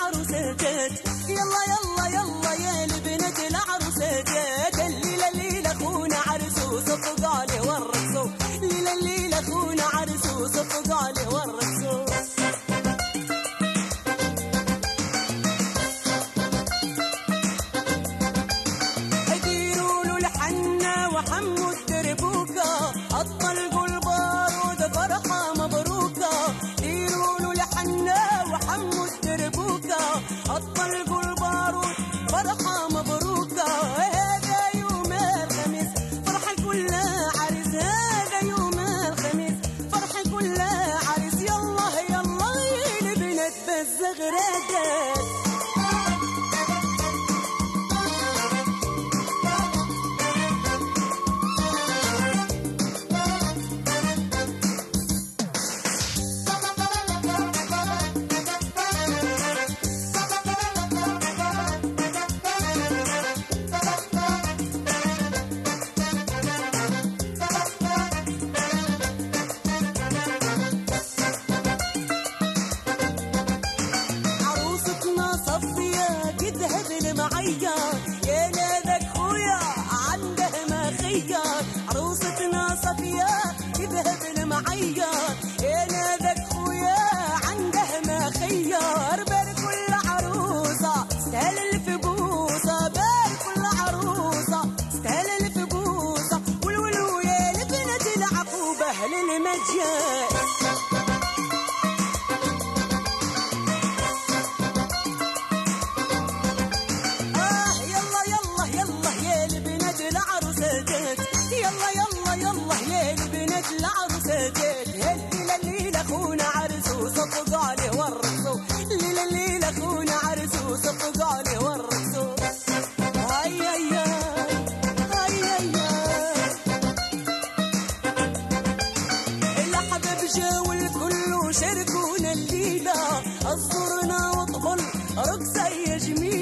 عروسة جت يلا يلا. بالزغرة يلا يلا يلا يا البنات العروسة جات يا البنات العروسة عرس وصفق عليه ورا. وشاركونا الليلة. أصدرنا وطبل رقصة يا جميل.